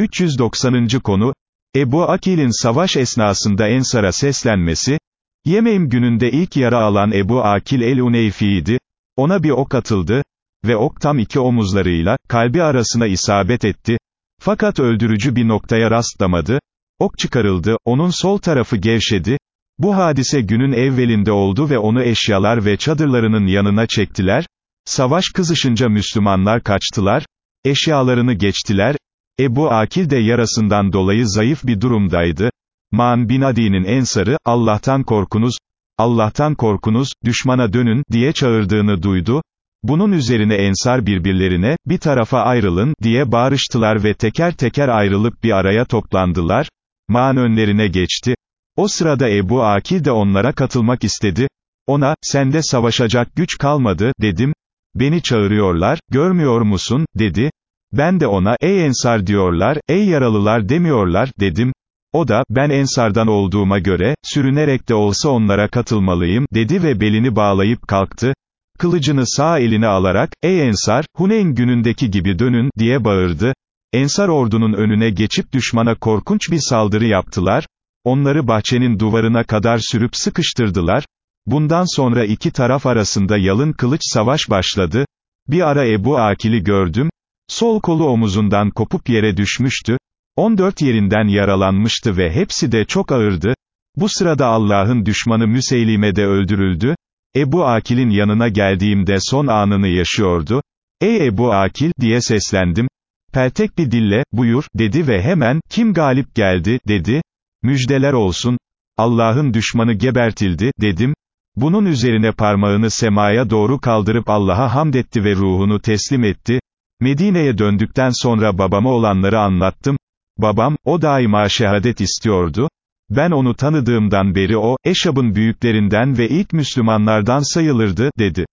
390. konu, Ebu Akil'in savaş esnasında Ensar'a seslenmesi, Yemeğim gününde ilk yara alan Ebu Akil el-Uneyfi'ydi, ona bir ok atıldı, ve ok tam iki omuzlarıyla, kalbi arasına isabet etti, fakat öldürücü bir noktaya rastlamadı, ok çıkarıldı, onun sol tarafı gevşedi, bu hadise günün evvelinde oldu ve onu eşyalar ve çadırlarının yanına çektiler, savaş kızışınca Müslümanlar kaçtılar, eşyalarını geçtiler, Ebu Akil de yarasından dolayı zayıf bir durumdaydı, Man bin Adi'nin ensarı, Allah'tan korkunuz, Allah'tan korkunuz, düşmana dönün, diye çağırdığını duydu, bunun üzerine ensar birbirlerine, bir tarafa ayrılın, diye bağırıştılar ve teker teker ayrılıp bir araya toplandılar, Man önlerine geçti, o sırada Ebu Akil de onlara katılmak istedi, ona, sende savaşacak güç kalmadı, dedim, beni çağırıyorlar, görmüyor musun, dedi, ben de ona, ey ensar diyorlar, ey yaralılar demiyorlar, dedim, o da, ben ensardan olduğuma göre, sürünerek de olsa onlara katılmalıyım, dedi ve belini bağlayıp kalktı, kılıcını sağ eline alarak, ey ensar, Huneyn günündeki gibi dönün, diye bağırdı, ensar ordunun önüne geçip düşmana korkunç bir saldırı yaptılar, onları bahçenin duvarına kadar sürüp sıkıştırdılar, bundan sonra iki taraf arasında yalın kılıç savaş başladı, bir ara Ebu Akil'i gördüm, sol kolu omuzundan kopup yere düşmüştü, 14 yerinden yaralanmıştı ve hepsi de çok ağırdı, bu sırada Allah'ın düşmanı Müseylime de öldürüldü, Ebu Akil'in yanına geldiğimde son anını yaşıyordu, ey Ebu Akil, diye seslendim, peltek bir dille, buyur, dedi ve hemen, kim galip geldi, dedi, müjdeler olsun, Allah'ın düşmanı gebertildi, dedim, bunun üzerine parmağını semaya doğru kaldırıp Allah'a hamd etti ve ruhunu teslim etti, Medine'ye döndükten sonra babama olanları anlattım, babam, o daima şehadet istiyordu, ben onu tanıdığımdan beri o, Eşab'ın büyüklerinden ve ilk Müslümanlardan sayılırdı, dedi.